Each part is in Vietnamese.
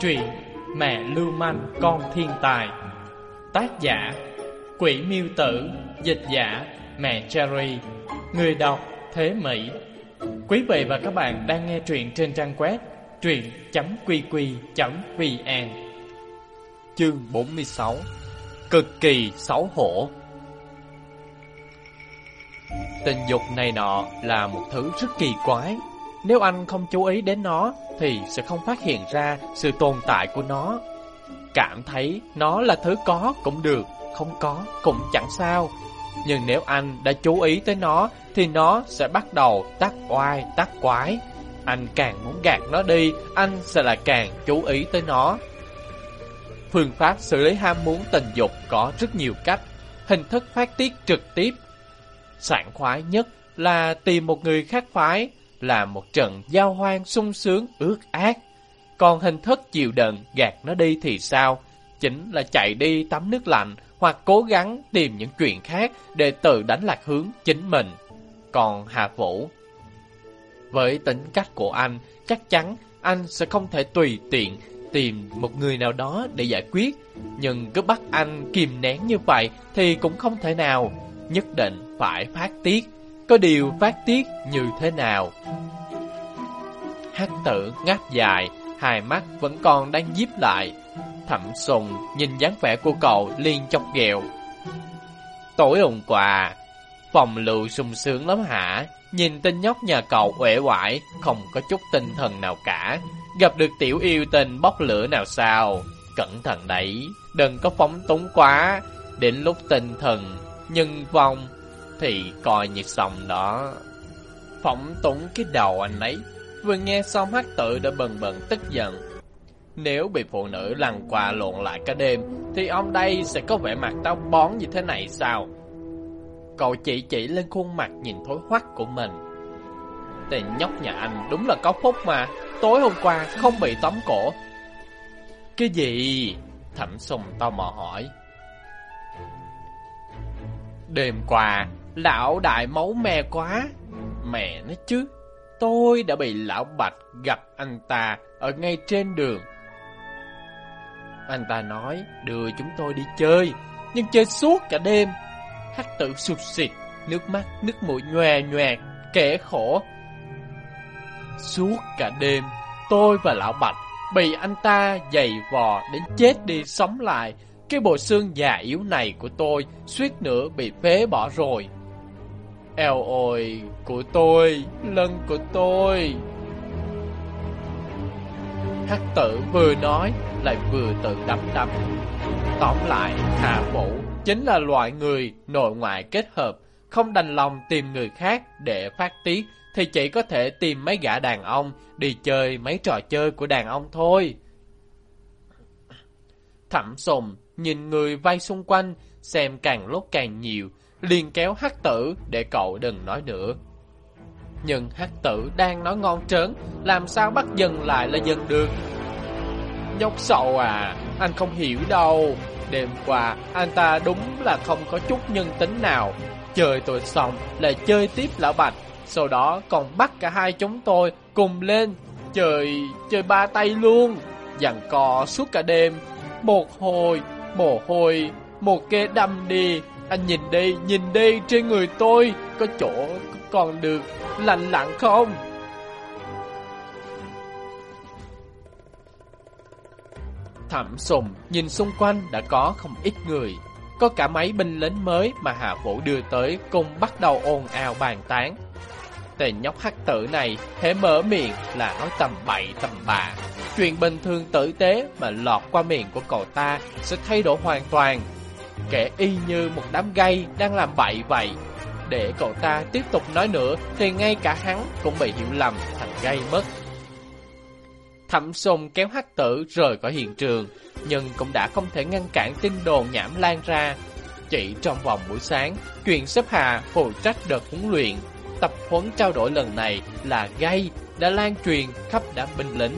Truyện Mẹ Lưu Manh, Con Thiên Tài. Tác giả, Quỷ Miêu Tử. Dịch giả, Mẹ Cherry. Người đọc, Thế Mỹ. Quý vị và các bạn đang nghe truyện trên trang web truyện.qq.vn Chương 46 Cực kỳ xấu hổ. Tình dục này nọ là một thứ rất kỳ quái. Nếu anh không chú ý đến nó Thì sẽ không phát hiện ra sự tồn tại của nó. Cảm thấy nó là thứ có cũng được Không có cũng chẳng sao. Nhưng nếu anh đã chú ý tới nó Thì nó sẽ bắt đầu tắt oai tắt quái. Anh càng muốn gạt nó đi Anh sẽ là càng chú ý tới nó. Phương pháp xử lý ham muốn tình dục có rất nhiều cách. Hình thức phát tiết trực tiếp. Sảng khoái nhất là tìm một người khác phái, là một trận giao hoang sung sướng ước ác. Còn hình thức chịu đựng gạt nó đi thì sao? Chính là chạy đi tắm nước lạnh hoặc cố gắng tìm những chuyện khác để tự đánh lạc hướng chính mình. Còn Hà Vũ, với tính cách của anh, chắc chắn anh sẽ không thể tùy tiện tìm một người nào đó để giải quyết. Nhưng cứ bắt anh kìm nén như vậy thì cũng không thể nào nhất định phải phát tiết. Có điều phát tiết như thế nào? Hắc tử ngáp dài, hai mắt vẫn còn đang díp lại. Thẩm sùng nhìn dáng vẻ của cậu liên chọc ghẹo. Tối hôm qua, phòng lưu sung sướng lắm hả? Nhìn tên nhóc nhà cậu uể oải, không có chút tinh thần nào cả. Gặp được tiểu yêu tình bốc lửa nào sao? Cẩn thận đấy, đừng có phóng túng quá. Đến lúc tinh thần nhân vong thì coi như xong đó. Phỏng túng cái đầu anh ấy, vừa nghe xong hát tự đã bần bần tức giận. Nếu bị phụ nữ lằn qua lộn lại cả đêm, thì ông đây sẽ có vẻ mặt táo bón như thế này sao? Cậu chỉ chỉ lên khuôn mặt nhìn thối hoắc của mình. Tên nhóc nhà anh đúng là có phúc mà, tối hôm qua không bị tóm cổ. Cái gì? Thẩm sùng tao mò hỏi. Đêm qua, lão đại máu me quá. Mẹ nó chứ, tôi đã bị lão Bạch gặp anh ta ở ngay trên đường. Anh ta nói đưa chúng tôi đi chơi, nhưng chơi suốt cả đêm. Hắc tử sụp xịt, nước mắt, nước mũi nhòe nhòe, kẻ khổ. Suốt cả đêm, tôi và lão Bạch bị anh ta giày vò đến chết đi sống lại, cái bộ xương già yếu này của tôi suýt nữa bị phế bỏ rồi. Eo ôi của tôi, lưng của tôi. Hắc tử vừa nói lại vừa tự đấm đấm. Tóm lại, Hà Vũ chính là loại người nội ngoại kết hợp, không đành lòng tìm người khác để phát tiết thì chỉ có thể tìm mấy gã đàn ông đi chơi mấy trò chơi của đàn ông thôi. Thẩm sùng nhìn người vây xung quanh, xem càng lúc càng nhiều, liền kéo hắc tử để cậu đừng nói nữa. Nhưng hắc tử đang nói ngon trớn, làm sao bắt dần lại là dần được. Nhóc sậu à, anh không hiểu đâu. Đêm qua, anh ta đúng là không có chút nhân tính nào. Chơi tôi xong, lại chơi tiếp lão bạch. Sau đó còn bắt cả hai chúng tôi cùng lên, chơi, chơi ba tay luôn. Dặn cò suốt cả đêm, một hồi Mồ hôi, một kê đâm đi. Anh nhìn đi, nhìn đi, trên người tôi có chỗ còn được lạnh lặng không? Thẩm sùng nhìn xung quanh đã có không ít người. Có cả mấy binh lính mới mà Hạ Vũ đưa tới cùng bắt đầu ồn ào bàn tán. Tên nhóc hắc tử này hễ mở miệng là nói tầm bậy tầm bạ. Chuyện bình thường tử tế mà lọt qua miệng của cậu ta sẽ thay đổi hoàn toàn. Kẻ y như một đám gay đang làm bậy vậy. Để cậu ta tiếp tục nói nữa thì ngay cả hắn cũng bị hiểu lầm thành gay mất. Thẩm sùng kéo hắc tử rời khỏi hiện trường, nhưng cũng đã không thể ngăn cản tin đồn nhảm lan ra. Chỉ trong vòng buổi sáng, chuyện xếp Hà phụ trách đợt huấn luyện tập huấn trao đổi lần này là gây đã lan truyền khắp đám binh lính.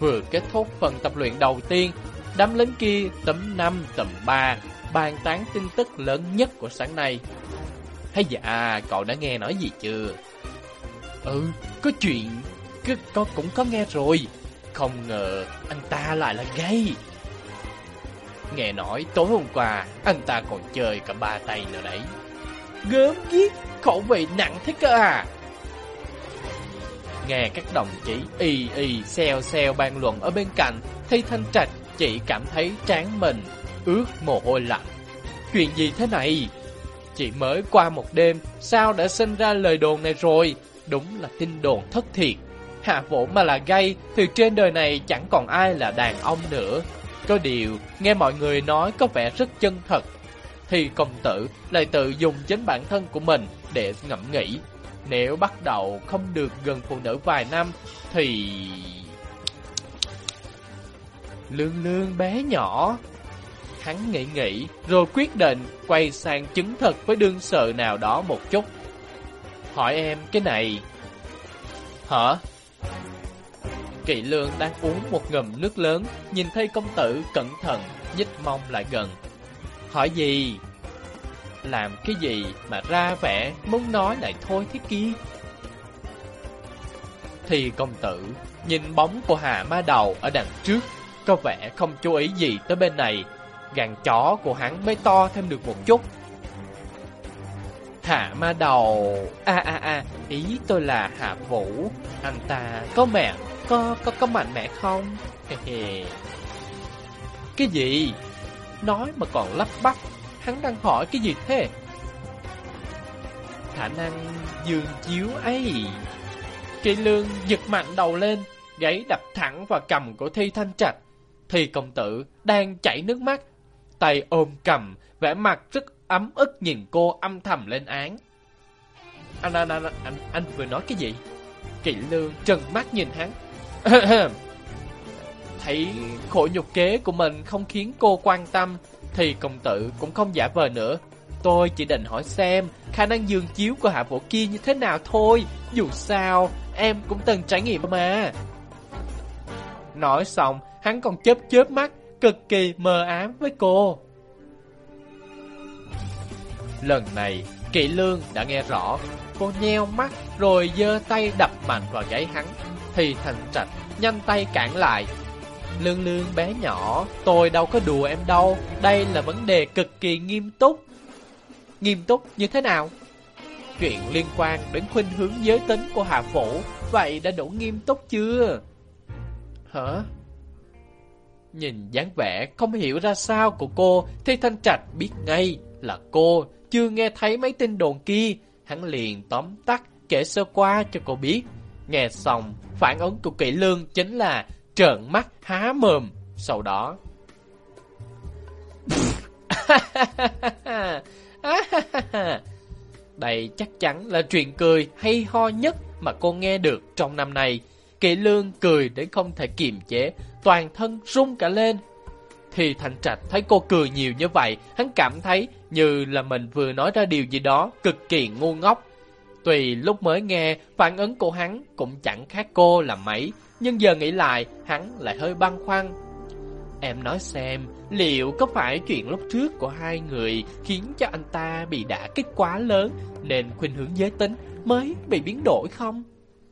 Vừa kết thúc phần tập luyện đầu tiên, đám lính kia tấm 5 tầm 3 bàn tán tin tức lớn nhất của sáng nay. Hay dạ, cậu đã nghe nói gì chưa? Ừ, có chuyện con cũng có nghe rồi. Không ngờ anh ta lại là gay. Nghe nói tối hôm qua anh ta còn chơi cả ba tay nữa đấy. Gớm ghiếc, khẩu vị nặng thế cơ à? Nghe các đồng chí y y xèo xèo bàn luận ở bên cạnh, thì Thanh Trạch chị cảm thấy trán mình ướt mồ hôi lạnh. Chuyện gì thế này? chị mới qua một đêm, sao đã sinh ra lời đồn này rồi? Đúng là tin đồn thất thiệt. Hạ vũ mà là gay thì trên đời này chẳng còn ai là đàn ông nữa. Có điều, nghe mọi người nói có vẻ rất chân thật. Thì công tử lại tự dùng chính bản thân của mình để ngẫm nghĩ. Nếu bắt đầu không được gần phụ nữ vài năm thì... Lương lương bé nhỏ. Hắn nghĩ nghĩ, rồi quyết định quay sang chứng thực với đương sự nào đó một chút. Hỏi em, cái này, Hả? Kỵ lương đang uống một ngầm nước lớn, Nhìn thấy công tử cẩn thận, Nhích mông lại gần. Hỏi gì? Làm cái gì mà ra vẻ Muốn nói lại thôi thế kia? Thì công tử Nhìn bóng của Hà Ma Đầu ở đằng trước. Có vẻ không chú ý gì tới bên này. Gàn chó của hắn mới to thêm được một chút. Hạ ma đầu. A a a Ý tôi là Hạ Vũ. Anh ta có mẹ, Có có có mạnh mẽ không? Cái gì? Nói mà còn lắp bắp. Hắn đang hỏi cái gì thế? Khả năng dương chiếu ấy. Kỳ lương giật mạnh đầu lên, Gáy đập thẳng vào cầm của Thi Thanh Trạch. Thì công tử đang chảy nước mắt Tay ôm cầm vẻ mặt rất ấm ức nhìn cô âm thầm lên án. Anh, anh, anh, anh, anh vừa nói cái gì? Kỵ lương trừng mắt nhìn hắn. Thấy khổ nhục kế của mình không khiến cô quan tâm, thì công tử cũng không giả vờ nữa. Tôi chỉ định hỏi xem khả năng dương chiếu của hạ vũ kia như thế nào thôi. Dù sao, em cũng từng trải nghiệm mà. Nói xong, hắn còn chớp chớp mắt, cực kỳ mờ ám với cô. Lần này, Kỵ Lương đã nghe rõ, cô nheo mắt rồi giơ tay đập mạnh vào gáy hắn. Thì Thành Trạch nhanh tay cản lại. Lương Lương bé nhỏ, tôi đâu có đùa em đâu, đây là vấn đề cực kỳ nghiêm túc. Nghiêm túc như thế nào? Chuyện liên quan đến khuynh hướng giới tính của Hà Phủ, vậy đã đủ nghiêm túc chưa? Hả? Nhìn dáng vẻ không hiểu ra sao của cô, thì Thanh Trạch biết ngay là cô chưa nghe thấy mấy tin đồn kia, hắn liền tóm tắt kể sơ qua cho cô biết. Nghe xong, phản ứng của kỹ lương chính là trợn mắt há mồm. Sau đó... Đây chắc chắn là chuyện cười hay ho nhất mà cô nghe được trong năm nay. Kỵ lương cười đến không thể kiềm chế, toàn thân rung cả lên. Thì Thành Trạch thấy cô cười nhiều như vậy, hắn cảm thấy như là mình vừa nói ra điều gì đó cực kỳ ngu ngốc. Tùy lúc mới nghe, phản ứng của hắn cũng chẳng khác cô là mấy, nhưng giờ nghĩ lại, hắn lại hơi băn khoăn. Em nói xem, liệu có phải chuyện lúc trước của hai người khiến cho anh ta bị đả kích quá lớn nên khuynh hướng giới tính mới bị biến đổi không?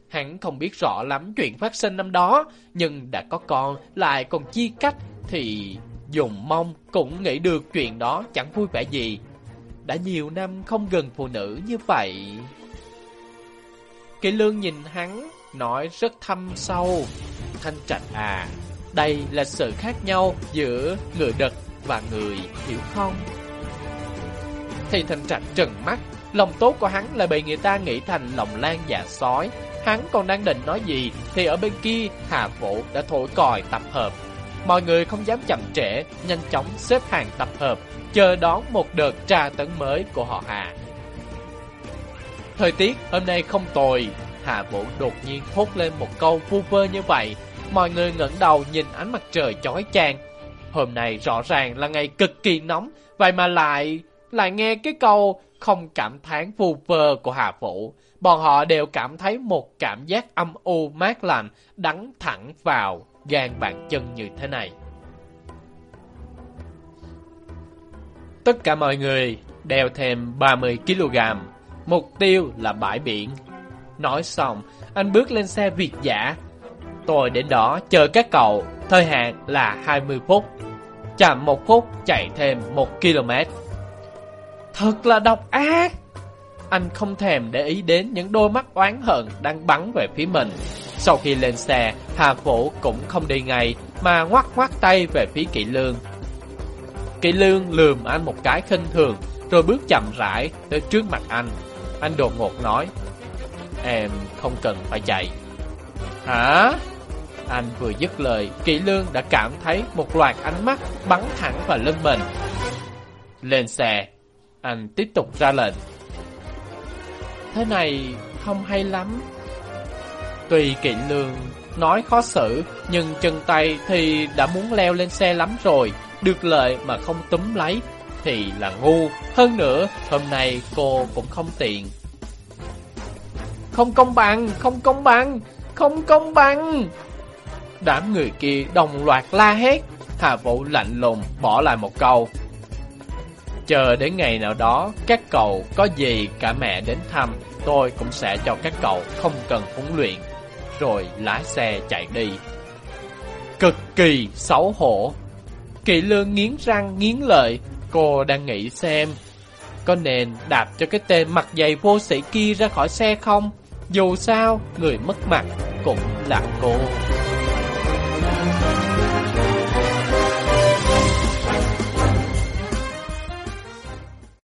Hắn không biết rõ lắm chuyện phát sinh năm đó, nhưng đã có con lại còn chia cách thì dùng mong cũng nghĩ được chuyện đó chẳng vui vẻ gì. Đã nhiều năm không gần phụ nữ như vậy. Kỳ lương nhìn hắn, nói rất thâm sâu. Thanh trạch à, đây là sự khác nhau giữa người đực và người hiểu không? Thì thanh trạch trừng mắt, lòng tốt của hắn lại bị người ta nghĩ thành lòng lan dạ sói. Hắn còn đang định nói gì thì ở bên kia Hà Vũ đã thổi còi tập hợp Mọi người không dám chậm trễ, nhanh chóng xếp hàng tập hợp, chờ đón một đợt tra tấn mới của họ Hà. Thời tiết hôm nay không tồi, Hà Vũ đột nhiên thốt lên một câu vu vơ như vậy. Mọi người ngẩng đầu nhìn ánh mặt trời chói chang. Hôm nay rõ ràng là ngày cực kỳ nóng, vậy mà lại lại nghe cái câu không cảm thán vu vơ của Hà Vũ. Bọn họ đều cảm thấy một cảm giác âm u mát lạnh đắng thẳng vào gan bàn chân như thế này. Tất cả mọi người đeo thêm 30kg, mục tiêu là bãi biển. Nói xong, anh bước lên xe Việt giả. Tôi đến đó chờ các cậu, thời hạn là 20 phút. Chậm một phút chạy thêm 1 km. Thật là độc ác! Anh không thèm để ý đến những đôi mắt oán hận đang bắn về phía mình. Sau khi lên xe, Hà Vũ cũng không đi ngay mà ngoắt ngoắt tay về phía Kỵ Lương. Kỵ Lương lườm anh một cái khinh thường rồi bước chậm rãi tới trước mặt anh. Anh đột ngột nói, em không cần phải chạy. Hả? Anh vừa dứt lời, Kỵ Lương đã cảm thấy một loạt ánh mắt bắn thẳng vào lưng mình. Lên xe, anh tiếp tục ra lệnh. Thế này không hay lắm. Tuy Kỵ Lương nói khó xử, nhưng chân tay thì đã muốn leo lên xe lắm rồi, được lợi mà không túm lấy thì là ngu. Hơn nữa, hôm nay cô cũng không tiện. Không công bằng, không công bằng, không công bằng. Đám người kia đồng loạt la hét. Hà Vũ lạnh lùng bỏ lại một câu. Chờ đến ngày nào đó, các cậu có gì cả mẹ đến thăm, tôi cũng sẽ cho các cậu không cần huấn luyện. Rồi lái xe chạy đi. Cực kỳ xấu hổ. Kỵ lương nghiến răng nghiến lợi, cô đang nghĩ xem có nên đạp cho cái tên mặt dày vô sĩ kia ra khỏi xe không? Dù sao, người mất mặt cũng là cô.